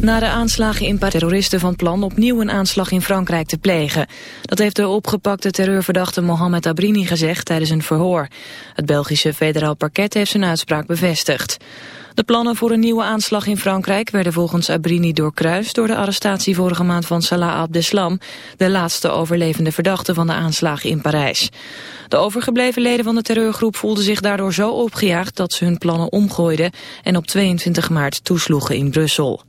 Na de aanslagen in Parijs terroristen van plan opnieuw een aanslag in Frankrijk te plegen. Dat heeft de opgepakte terreurverdachte Mohamed Abrini gezegd tijdens een verhoor. Het Belgische federaal parket heeft zijn uitspraak bevestigd. De plannen voor een nieuwe aanslag in Frankrijk werden volgens Abrini doorkruist door de arrestatie vorige maand van Salah Abdeslam, de laatste overlevende verdachte van de aanslagen in Parijs. De overgebleven leden van de terreurgroep voelden zich daardoor zo opgejaagd dat ze hun plannen omgooiden en op 22 maart toesloegen in Brussel.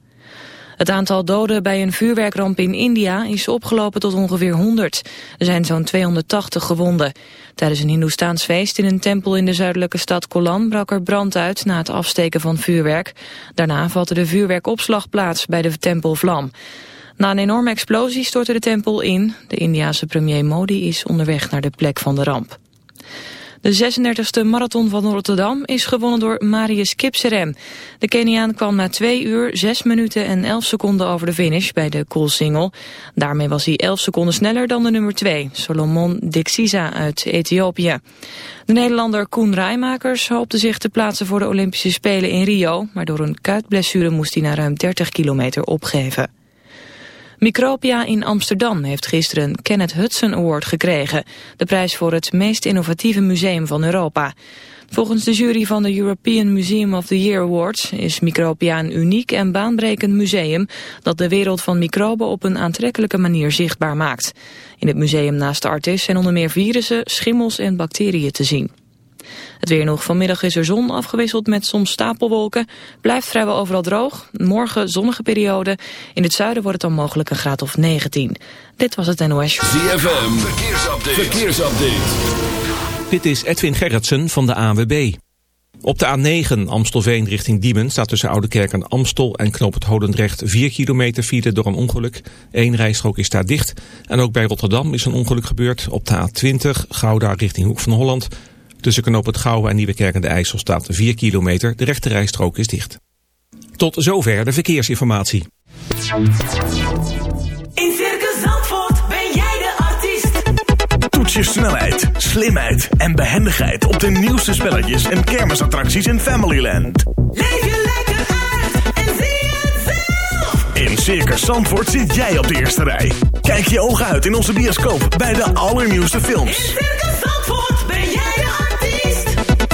Het aantal doden bij een vuurwerkramp in India is opgelopen tot ongeveer 100. Er zijn zo'n 280 gewonden. Tijdens een Hindoestaans feest in een tempel in de zuidelijke stad Kolan brak er brand uit na het afsteken van vuurwerk. Daarna vatte de vuurwerkopslag plaats bij de tempel vlam. Na een enorme explosie stortte de tempel in. De Indiase premier Modi is onderweg naar de plek van de ramp. De 36e marathon van Rotterdam is gewonnen door Marius Kipserem. De Keniaan kwam na 2 uur, 6 minuten en 11 seconden over de finish bij de Single. Daarmee was hij 11 seconden sneller dan de nummer 2, Solomon Dixiza uit Ethiopië. De Nederlander Koen Rijmakers hoopte zich te plaatsen voor de Olympische Spelen in Rio, maar door een kuitblessure moest hij na ruim 30 kilometer opgeven. Micropia in Amsterdam heeft gisteren Kenneth Hudson Award gekregen. De prijs voor het meest innovatieve museum van Europa. Volgens de jury van de European Museum of the Year Awards is Micropia een uniek en baanbrekend museum dat de wereld van microben op een aantrekkelijke manier zichtbaar maakt. In het museum naast de artis zijn onder meer virussen, schimmels en bacteriën te zien. Het weer nog vanmiddag is er zon afgewisseld met soms stapelwolken. Blijft vrijwel overal droog. Morgen zonnige periode. In het zuiden wordt het dan mogelijk een graad of 19. Dit was het NOS. ZFM, verkeersupdate. verkeersupdate. Dit is Edwin Gerritsen van de ANWB. Op de A9 Amstelveen richting Diemen staat tussen Oudekerk en Amstel en Knoop het Hodendrecht 4 kilometer file door een ongeluk. Eén rijstrook is daar dicht. En ook bij Rotterdam is een ongeluk gebeurd. Op de A20 Gouda richting Hoek van Holland Tussen Knoop het Gouwen en Nieuwekerk en de IJssel staat 4 kilometer. De rechte rijstrook is dicht. Tot zover de verkeersinformatie. In Circus Zandvoort ben jij de artiest. Toets je snelheid, slimheid en behendigheid op de nieuwste spelletjes en kermisattracties in Familyland. Leef je lekker uit en zie het zelf. In Circus Zandvoort zit jij op de eerste rij. Kijk je ogen uit in onze bioscoop bij de allernieuwste films. In Circus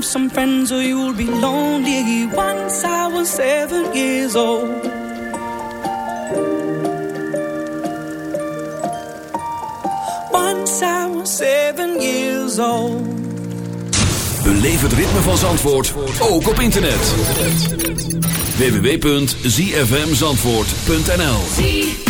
Yourself some friends or you'll be lonely. Once I was seven years old. Once I was seven years old. Beleef het ritme van Zandvoort ook op internet. www.zfmzandvoort.nl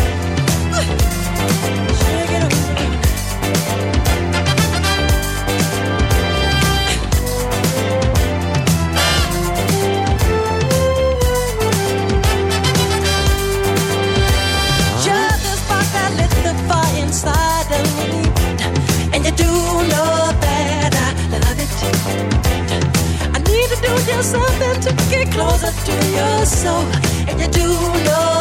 to your soul, and you do your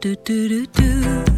do do do do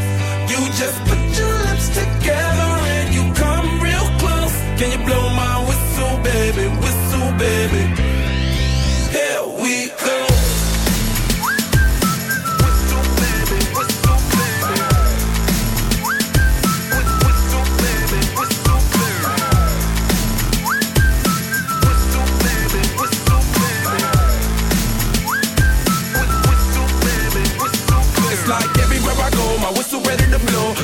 Together and you come real close. Can you blow my whistle, baby, whistle, baby?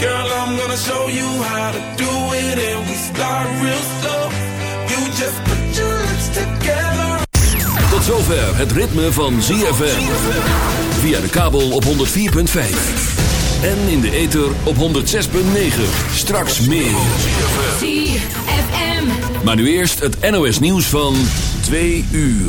Girl, I'm gonna show you how to do it, and we start real slow. You just put your lips together. Tot zover het ritme van ZFM. Via de kabel op 104.5. En in de ether op 106.9. Straks meer. ZFM. Maar nu eerst het NOS nieuws van 2 uur.